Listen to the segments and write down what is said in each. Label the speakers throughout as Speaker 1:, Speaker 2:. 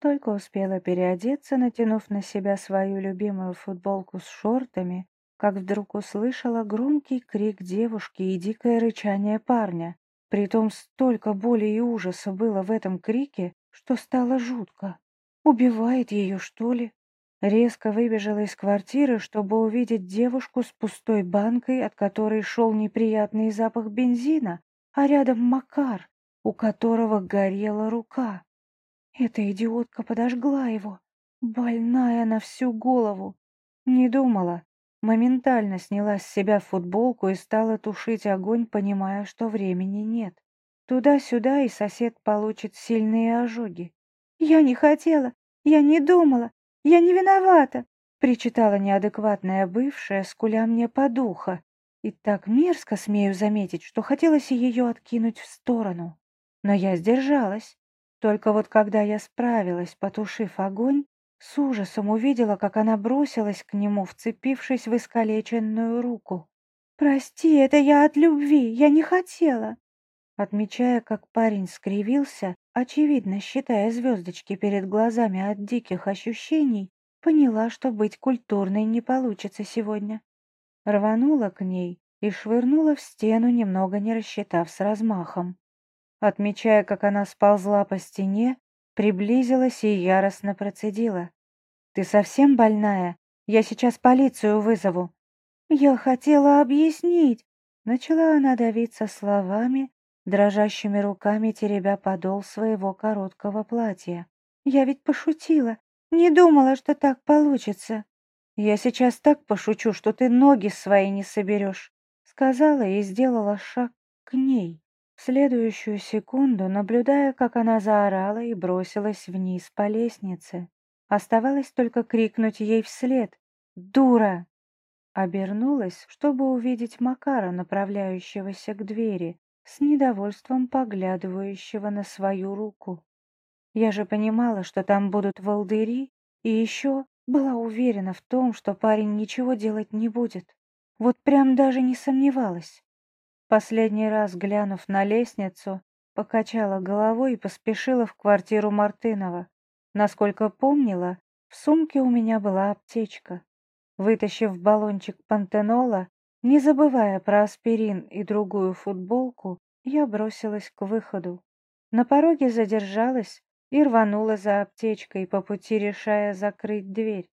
Speaker 1: Только успела переодеться, натянув на себя свою любимую футболку с шортами, как вдруг услышала громкий крик девушки и дикое рычание парня. Притом столько боли и ужаса было в этом крике, что стало жутко. Убивает ее, что ли? Резко выбежала из квартиры, чтобы увидеть девушку с пустой банкой, от которой шел неприятный запах бензина, а рядом Макар, у которого горела рука. Эта идиотка подожгла его, больная на всю голову. Не думала, моментально сняла с себя футболку и стала тушить огонь, понимая, что времени нет. Туда-сюда, и сосед получит сильные ожоги. «Я не хотела, я не думала, я не виновата!» причитала неадекватная бывшая, скуля мне по духа. И так мерзко, смею заметить, что хотелось ее откинуть в сторону. Но я сдержалась. Только вот когда я справилась, потушив огонь, с ужасом увидела, как она бросилась к нему, вцепившись в искалеченную руку. «Прости, это я от любви, я не хотела!» Отмечая, как парень скривился, очевидно считая звездочки перед глазами от диких ощущений, поняла, что быть культурной не получится сегодня. Рванула к ней и швырнула в стену, немного не рассчитав с размахом. Отмечая, как она сползла по стене, приблизилась и яростно процедила. «Ты совсем больная? Я сейчас полицию вызову». «Я хотела объяснить», — начала она давиться словами, дрожащими руками теребя подол своего короткого платья. «Я ведь пошутила, не думала, что так получится». «Я сейчас так пошучу, что ты ноги свои не соберешь», — сказала и сделала шаг к ней. В следующую секунду, наблюдая, как она заорала и бросилась вниз по лестнице, оставалось только крикнуть ей вслед «Дура!». Обернулась, чтобы увидеть Макара, направляющегося к двери, с недовольством поглядывающего на свою руку. Я же понимала, что там будут волдыри, и еще была уверена в том, что парень ничего делать не будет. Вот прям даже не сомневалась. Последний раз, глянув на лестницу, покачала головой и поспешила в квартиру Мартынова. Насколько помнила, в сумке у меня была аптечка. Вытащив баллончик пантенола, не забывая про аспирин и другую футболку, я бросилась к выходу. На пороге задержалась и рванула за аптечкой, по пути решая закрыть дверь.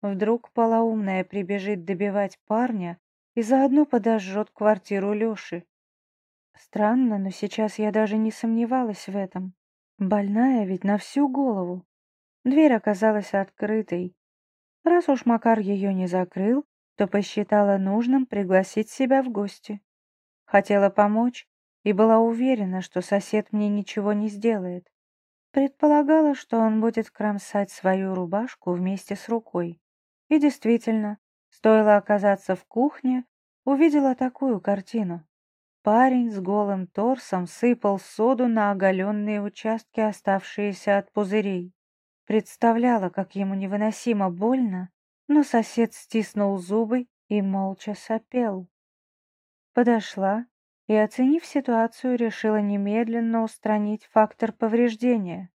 Speaker 1: Вдруг полоумная прибежит добивать парня и заодно подожжет квартиру Лёши. Странно, но сейчас я даже не сомневалась в этом. Больная ведь на всю голову. Дверь оказалась открытой. Раз уж Макар ее не закрыл, то посчитала нужным пригласить себя в гости. Хотела помочь и была уверена, что сосед мне ничего не сделает. Предполагала, что он будет кромсать свою рубашку вместе с рукой. И действительно, стоило оказаться в кухне, увидела такую картину. Парень с голым торсом сыпал соду на оголенные участки, оставшиеся от пузырей. Представляла, как ему невыносимо больно, но сосед стиснул зубы и молча сопел. Подошла и, оценив ситуацию, решила немедленно устранить фактор повреждения.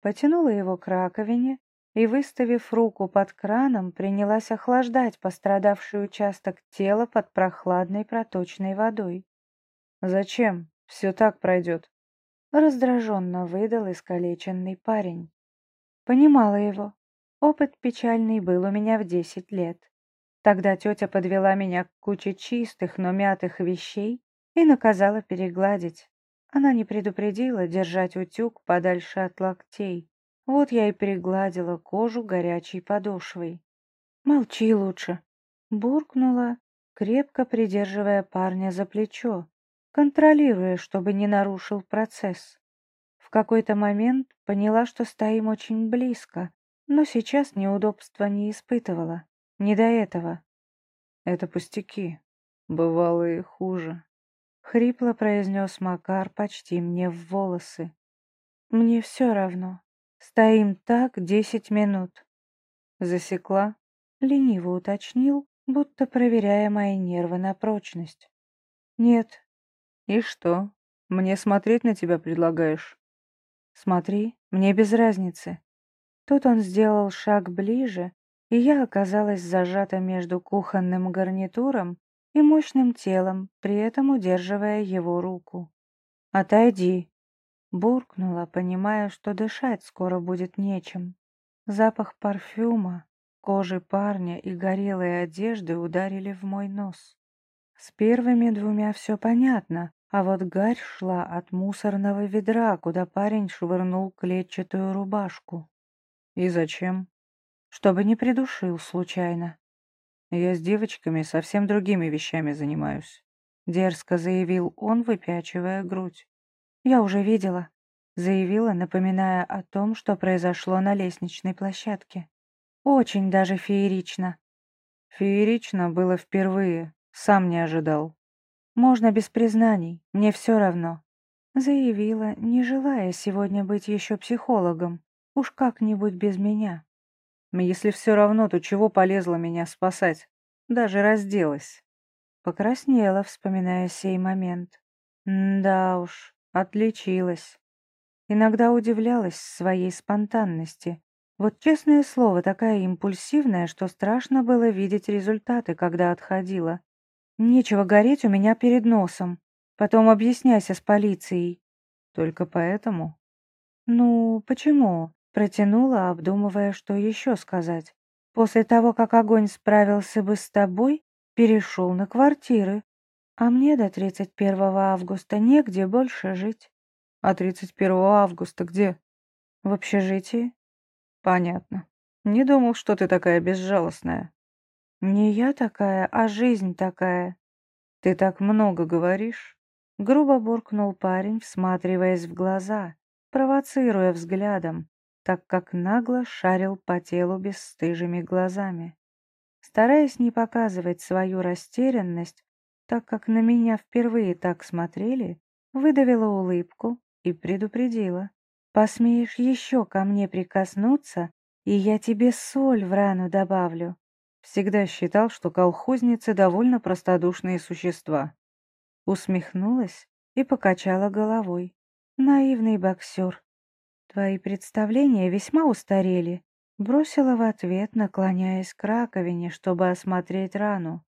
Speaker 1: Потянула его к раковине и, выставив руку под краном, принялась охлаждать пострадавший участок тела под прохладной проточной водой. «Зачем? Все так пройдет», — раздраженно выдал искалеченный парень. Понимала его. Опыт печальный был у меня в десять лет. Тогда тетя подвела меня к куче чистых, но мятых вещей и наказала перегладить. Она не предупредила держать утюг подальше от локтей. Вот я и перегладила кожу горячей подошвой. «Молчи лучше», — буркнула, крепко придерживая парня за плечо, контролируя, чтобы не нарушил процесс. В какой-то момент поняла, что стоим очень близко, но сейчас неудобства не испытывала. Не до этого. Это пустяки. Бывало и хуже. Хрипло произнес Макар почти мне в волосы. Мне все равно. Стоим так десять минут. Засекла, лениво уточнил, будто проверяя мои нервы на прочность. Нет. И что? Мне смотреть на тебя предлагаешь? Смотри, мне без разницы. Тут он сделал шаг ближе, и я оказалась зажата между кухонным гарнитуром и мощным телом, при этом удерживая его руку. «Отойди!» Буркнула, понимая, что дышать скоро будет нечем. Запах парфюма, кожи парня и горелой одежды ударили в мой нос. С первыми двумя все понятно, а вот гарь шла от мусорного ведра, куда парень швырнул клетчатую рубашку. «И зачем?» «Чтобы не придушил случайно». «Я с девочками совсем другими вещами занимаюсь», — дерзко заявил он, выпячивая грудь. «Я уже видела», — заявила, напоминая о том, что произошло на лестничной площадке. «Очень даже феерично». «Феерично было впервые, сам не ожидал». «Можно без признаний, мне все равно», — заявила, не желая сегодня быть еще психологом, уж как-нибудь без меня. «Если все равно, то чего полезла меня спасать? Даже разделась». Покраснела, вспоминая сей момент. да уж, Отличилась. Иногда удивлялась своей спонтанности. Вот честное слово, такая импульсивная, что страшно было видеть результаты, когда отходила. Нечего гореть у меня перед носом. Потом объясняйся с полицией. Только поэтому? Ну, почему? Протянула, обдумывая, что еще сказать. После того, как огонь справился бы с тобой, перешел на квартиры. А мне до 31 августа негде больше жить. А 31 августа где? В общежитии. Понятно. Не думал, что ты такая безжалостная. Не я такая, а жизнь такая. Ты так много говоришь. Грубо буркнул парень, всматриваясь в глаза, провоцируя взглядом, так как нагло шарил по телу бесстыжими глазами. Стараясь не показывать свою растерянность, так как на меня впервые так смотрели, выдавила улыбку и предупредила. «Посмеешь еще ко мне прикоснуться, и я тебе соль в рану добавлю». Всегда считал, что колхозницы довольно простодушные существа. Усмехнулась и покачала головой. «Наивный боксер. Твои представления весьма устарели», бросила в ответ, наклоняясь к раковине, чтобы осмотреть рану.